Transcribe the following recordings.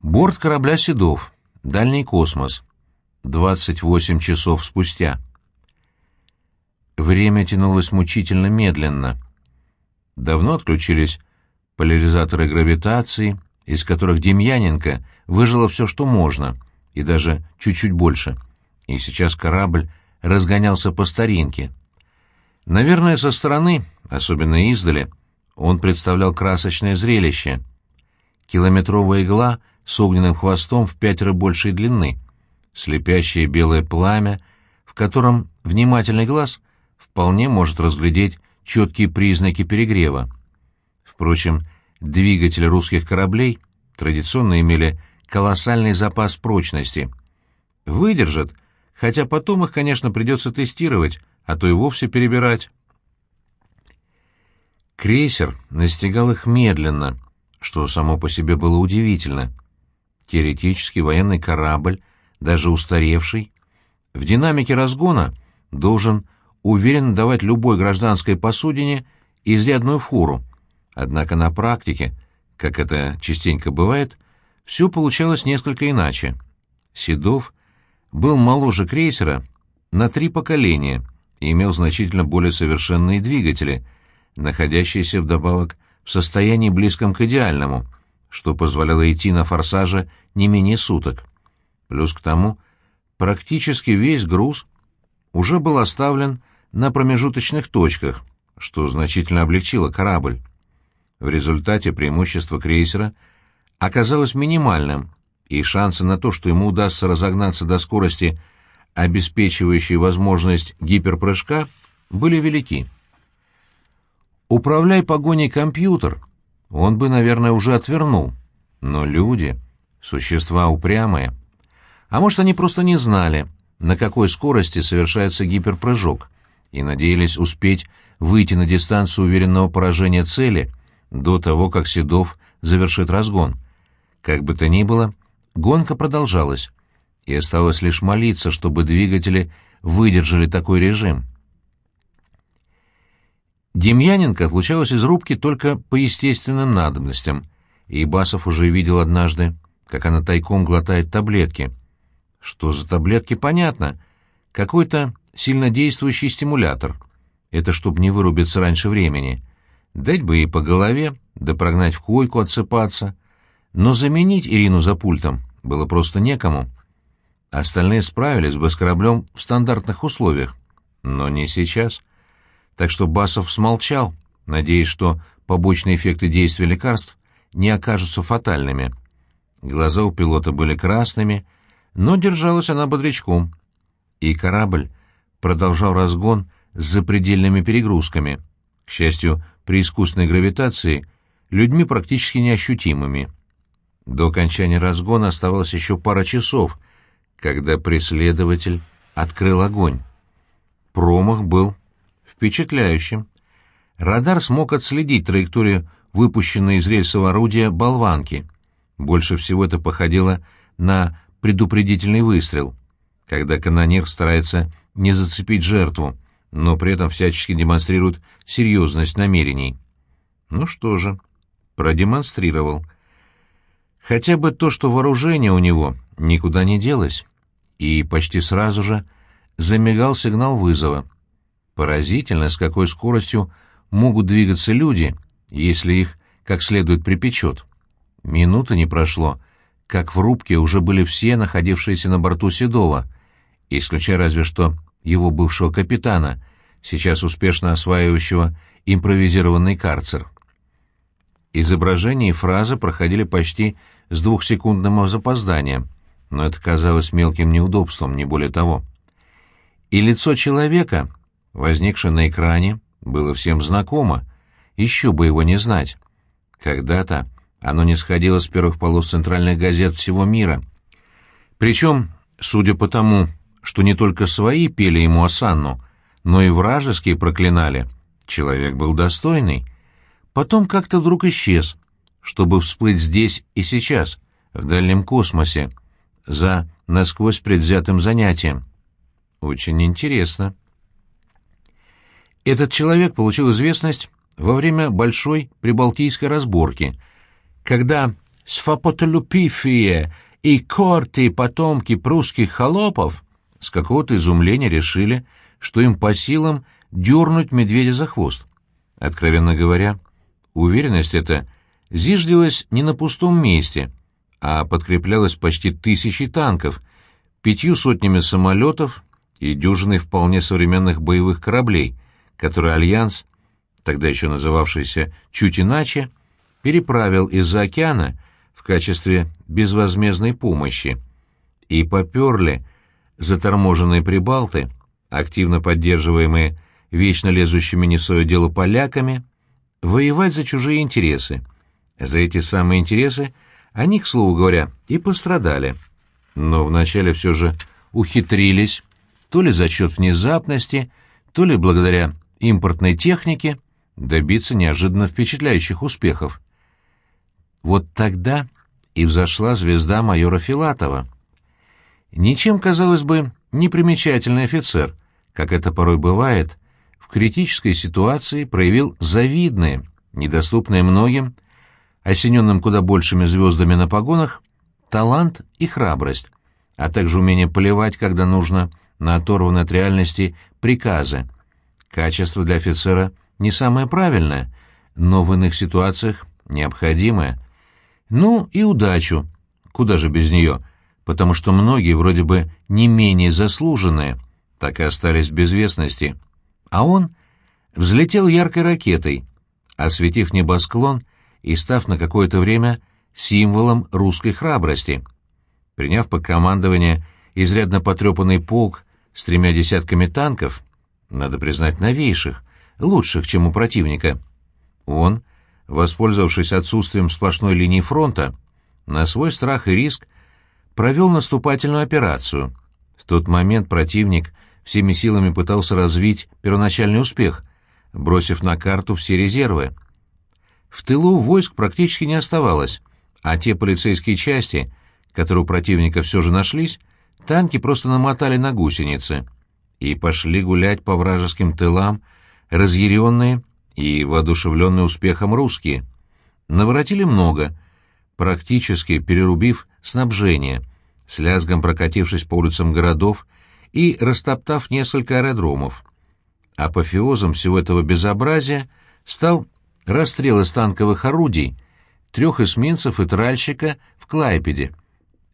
Борт корабля «Седов», дальний космос. 28 часов спустя. Время тянулось мучительно медленно. Давно отключились поляризаторы гравитации, из которых Демьяненко выжило все, что можно, и даже чуть-чуть больше. И сейчас корабль разгонялся по старинке. Наверное, со стороны, особенно издали, он представлял красочное зрелище. Километровая игла с огненным хвостом в пятеро большей длины, слепящее белое пламя, в котором внимательный глаз вполне может разглядеть четкие признаки перегрева. Впрочем, двигатели русских кораблей традиционно имели колоссальный запас прочности. Выдержат, хотя потом их, конечно, придется тестировать, а то и вовсе перебирать. Крейсер настигал их медленно, что само по себе было удивительно. Теоретически военный корабль, даже устаревший, в динамике разгона должен уверенно давать любой гражданской посудине изрядную фуру. Однако на практике, как это частенько бывает, все получалось несколько иначе. Седов был моложе крейсера на три поколения и имел значительно более совершенные двигатели, находящиеся вдобавок в состоянии близком к идеальному, что позволяло идти на форсаже не менее суток. Плюс к тому, практически весь груз уже был оставлен на промежуточных точках, что значительно облегчило корабль. В результате преимущество крейсера оказалось минимальным, и шансы на то, что ему удастся разогнаться до скорости, обеспечивающей возможность гиперпрыжка, были велики. Управляй погоней компьютер, он бы, наверное, уже отвернул. Но люди — существа упрямые. А может, они просто не знали, на какой скорости совершается гиперпрыжок, и надеялись успеть выйти на дистанцию уверенного поражения цели до того, как Седов завершит разгон. Как бы то ни было, гонка продолжалась, и осталось лишь молиться, чтобы двигатели выдержали такой режим. Демьяненко отлучалась из рубки только по естественным надобностям, и Басов уже видел однажды, как она тайком глотает таблетки. Что за таблетки, понятно. Какой-то сильнодействующий стимулятор. Это чтоб не вырубиться раньше времени. Дать бы ей по голове, да прогнать в койку отсыпаться. Но заменить Ирину за пультом было просто некому. Остальные справились бы с кораблем в стандартных условиях. Но не сейчас. Так что Басов смолчал, надеясь, что побочные эффекты действия лекарств не окажутся фатальными. Глаза у пилота были красными, но держалась она бодрячком. И корабль продолжал разгон с запредельными перегрузками, к счастью, при искусственной гравитации, людьми практически неощутимыми. До окончания разгона оставалось еще пара часов, когда преследователь открыл огонь. Промах был впечатляющим. Радар смог отследить траекторию выпущенной из рельсового орудия болванки. Больше всего это походило на предупредительный выстрел, когда канонир старается не зацепить жертву, но при этом всячески демонстрирует серьезность намерений. Ну что же, продемонстрировал. Хотя бы то, что вооружение у него никуда не делось, и почти сразу же замигал сигнал вызова. Поразительно, с какой скоростью могут двигаться люди, если их как следует припечет. Минуты не прошло, как в рубке уже были все находившиеся на борту Седова, исключая разве что его бывшего капитана, сейчас успешно осваивающего импровизированный карцер. Изображение и фразы проходили почти с двухсекундным запозданием, но это казалось мелким неудобством, не более того. И лицо человека, возникшее на экране, было всем знакомо, еще бы его не знать. Когда-то оно не сходило с первых полос центральных газет всего мира. Причем, судя по тому, что не только свои пели ему осанну, но и вражеские проклинали. Человек был достойный. Потом как-то вдруг исчез, чтобы всплыть здесь и сейчас, в дальнем космосе, за насквозь предвзятым занятием. Очень интересно. Этот человек получил известность во время большой прибалтийской разборки, когда сфапотолюпифие и корты потомки прусских холопов с какого-то изумления решили, что им по силам дернуть медведя за хвост. Откровенно говоря, уверенность эта зиждилась не на пустом месте, а подкреплялась почти тысячей танков, пятью сотнями самолетов и дюжиной вполне современных боевых кораблей, которые Альянс, тогда еще называвшийся чуть иначе, переправил из-за океана в качестве безвозмездной помощи. И поперли заторможенные прибалты, активно поддерживаемые вечно лезущими не в свое дело поляками, воевать за чужие интересы. За эти самые интересы они, к слову говоря, и пострадали. Но вначале все же ухитрились, то ли за счет внезапности, то ли благодаря импортной технике, добиться неожиданно впечатляющих успехов. Вот тогда и взошла звезда майора Филатова. Ничем, казалось бы, непримечательный офицер, как это порой бывает, в критической ситуации проявил завидные, недоступные многим, осененным куда большими звездами на погонах, талант и храбрость, а также умение поливать, когда нужно, на оторванные от реальности приказы. Качество для офицера не самое правильное, но в иных ситуациях необходимое. Ну и удачу, куда же без нее, потому что многие, вроде бы не менее заслуженные, так и остались в безвестности. А он взлетел яркой ракетой, осветив небосклон и став на какое-то время символом русской храбрости. Приняв под командование изрядно потрепанный полк с тремя десятками танков, надо признать, новейших, лучших, чем у противника, он, воспользовавшись отсутствием сплошной линии фронта, на свой страх и риск провел наступательную операцию. В тот момент противник всеми силами пытался развить первоначальный успех, бросив на карту все резервы. В тылу войск практически не оставалось, а те полицейские части, которые у противника все же нашлись, танки просто намотали на гусеницы и пошли гулять по вражеским тылам, разъяренные и воодушевленные успехом русские. Наворотили много, практически перерубив снабжение, с лязгом прокатившись по улицам городов и растоптав несколько аэродромов. Апофеозом всего этого безобразия стал расстрел из танковых орудий трех эсминцев и тральщика в Клайпеде,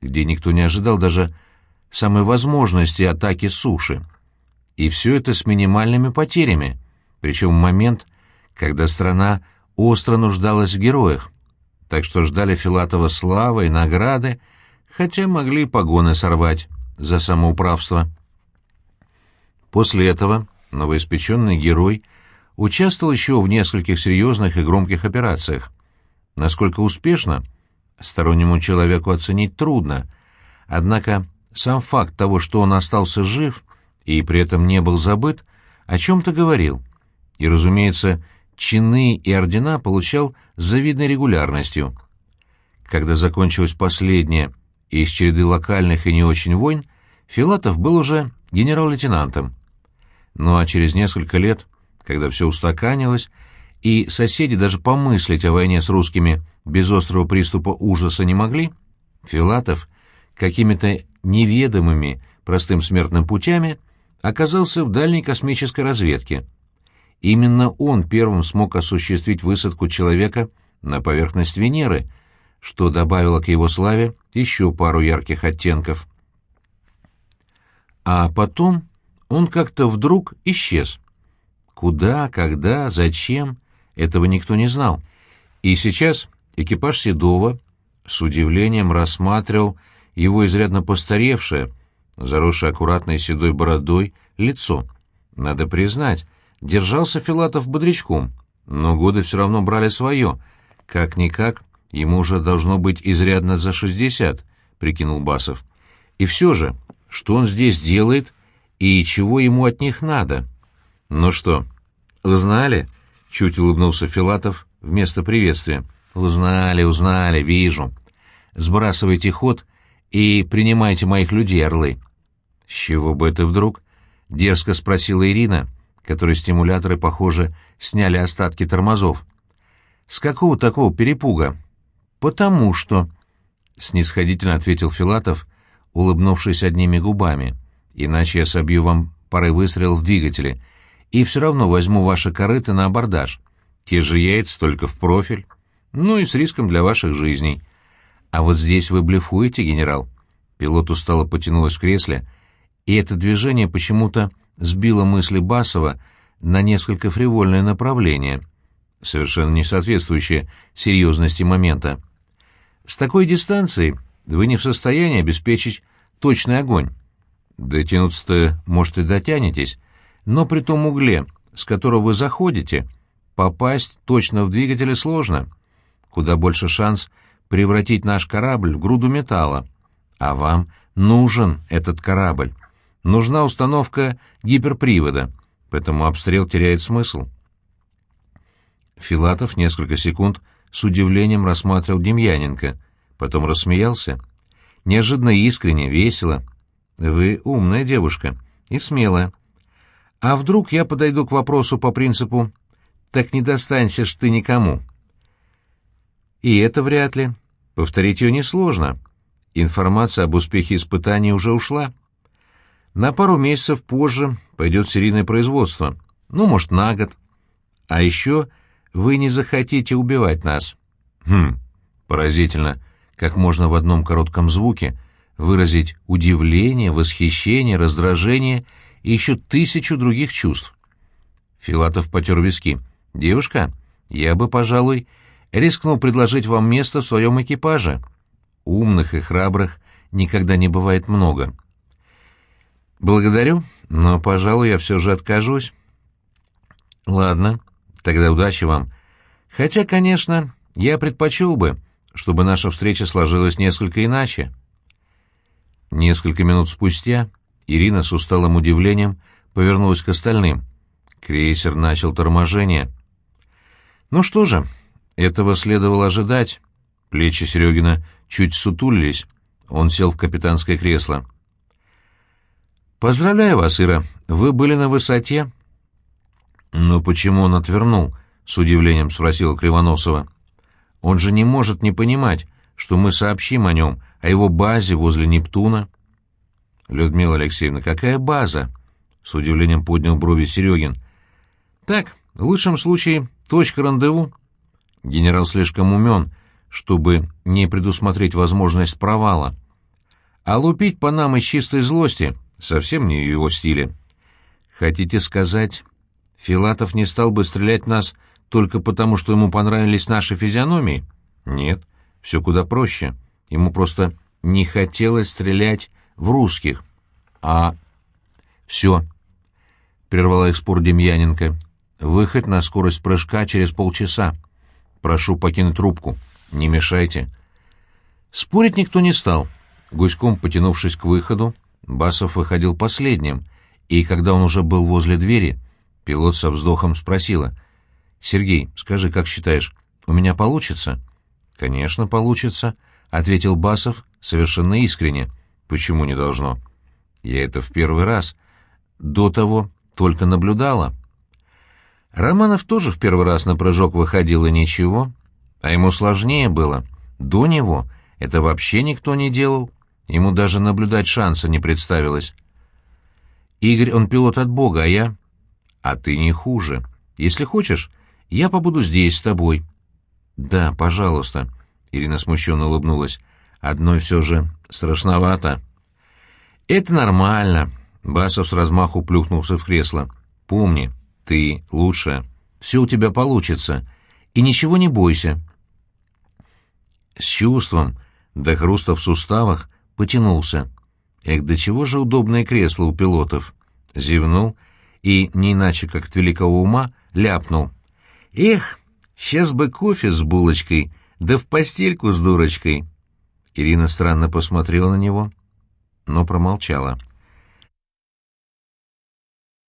где никто не ожидал даже самой возможности атаки суши. И все это с минимальными потерями, причем в момент, когда страна остро нуждалась в героях, так что ждали Филатова славы и награды, хотя могли погоны сорвать за самоуправство. После этого новоиспеченный герой участвовал еще в нескольких серьезных и громких операциях. Насколько успешно, стороннему человеку оценить трудно, однако сам факт того, что он остался жив и при этом не был забыт, о чем-то говорил. И, разумеется, чины и ордена получал с завидной регулярностью. Когда закончилась последняя из череды локальных и не очень войн, Филатов был уже генерал-лейтенантом. Ну а через несколько лет, когда все устаканилось, и соседи даже помыслить о войне с русскими без острого приступа ужаса не могли, Филатов какими-то неведомыми простым смертным путями оказался в дальней космической разведке. Именно он первым смог осуществить высадку человека на поверхность Венеры, что добавило к его славе еще пару ярких оттенков. А потом он как-то вдруг исчез. Куда, когда, зачем, этого никто не знал. И сейчас экипаж Седова с удивлением рассматривал его изрядно постаревшее, заросшее аккуратной седой бородой, лицо. Надо признать, держался Филатов бодрячком, но годы все равно брали свое. Как-никак, ему уже должно быть изрядно за шестьдесят, прикинул Басов. И все же, что он здесь делает и чего ему от них надо. «Ну что, узнали?» — чуть улыбнулся Филатов вместо приветствия. «Узнали, узнали, вижу. Сбрасывайте ход и принимайте моих людей, орлы». «С чего бы это вдруг?» — дерзко спросила Ирина, которой стимуляторы, похоже, сняли остатки тормозов. «С какого такого перепуга?» «Потому что...» — снисходительно ответил Филатов, улыбнувшись одними губами. «Иначе я собью вам пары выстрелов в двигателе, и все равно возьму ваши корыты на абордаж. Те же яйца, только в профиль. Ну и с риском для ваших жизней. А вот здесь вы блефуете, генерал». Пилот устало потянулась в кресле, и это движение почему-то сбило мысли Басова на несколько фривольное направление, совершенно не соответствующее серьезности момента. С такой дистанции вы не в состоянии обеспечить точный огонь. Дотянуться-то, может, и дотянетесь, но при том угле, с которого вы заходите, попасть точно в двигателе сложно. Куда больше шанс превратить наш корабль в груду металла. А вам нужен этот корабль. Нужна установка гиперпривода, поэтому обстрел теряет смысл. Филатов несколько секунд с удивлением рассматривал Демьяненко, потом рассмеялся. Неожиданно искренне, весело. «Вы умная девушка и смелая. А вдруг я подойду к вопросу по принципу «так не достанься ж ты никому»?» И это вряд ли. Повторить ее несложно. Информация об успехе испытаний уже ушла. На пару месяцев позже пойдет серийное производство. Ну, может, на год. А еще вы не захотите убивать нас. Хм, поразительно, как можно в одном коротком звуке выразить удивление, восхищение, раздражение и еще тысячу других чувств. Филатов потер виски. «Девушка, я бы, пожалуй, рискнул предложить вам место в своем экипаже. Умных и храбрых никогда не бывает много». «Благодарю, но, пожалуй, я все же откажусь». «Ладно, тогда удачи вам. Хотя, конечно, я предпочел бы, чтобы наша встреча сложилась несколько иначе». Несколько минут спустя Ирина с усталым удивлением повернулась к остальным. Крейсер начал торможение. «Ну что же, этого следовало ожидать». Плечи Серегина чуть сутулились. Он сел в капитанское кресло. «Поздравляю вас, Ира, вы были на высоте». «Но почему он отвернул?» — с удивлением спросила Кривоносова. «Он же не может не понимать, что мы сообщим о нем, о его базе возле Нептуна». «Людмила Алексеевна, какая база?» — с удивлением поднял брови Серегин. «Так, в лучшем случае, точка рандеву». Генерал слишком умен, чтобы не предусмотреть возможность провала. А лупить по нам из чистой злости Совсем не его стиле. Хотите сказать, Филатов не стал бы стрелять нас только потому, что ему понравились наши физиономии? Нет, все куда проще. Ему просто не хотелось стрелять в русских. А... Все. Прервала их спор Демьяненко. Выход на скорость прыжка через полчаса. Прошу покинуть трубку. Не мешайте. Спорить никто не стал. Гуськом потянувшись к выходу, Басов выходил последним, и когда он уже был возле двери, пилот со вздохом спросила. «Сергей, скажи, как считаешь, у меня получится?» «Конечно, получится», — ответил Басов совершенно искренне. «Почему не должно?» «Я это в первый раз. До того только наблюдала». Романов тоже в первый раз на прыжок выходил, и ничего. А ему сложнее было. До него это вообще никто не делал. Ему даже наблюдать шанса не представилось. Игорь, он пилот от Бога, а я... А ты не хуже. Если хочешь, я побуду здесь с тобой. Да, пожалуйста. Ирина смущенно улыбнулась. Одной все же страшновато. Это нормально. Басов с размаху плюхнулся в кресло. Помни, ты лучшая. Все у тебя получится. И ничего не бойся. С чувством, до хруста в суставах, потянулся. Эх, до чего же удобное кресло у пилотов. Зевнул и, не иначе как от великого ума, ляпнул. Эх, сейчас бы кофе с булочкой, да в постельку с дурочкой. Ирина странно посмотрела на него, но промолчала.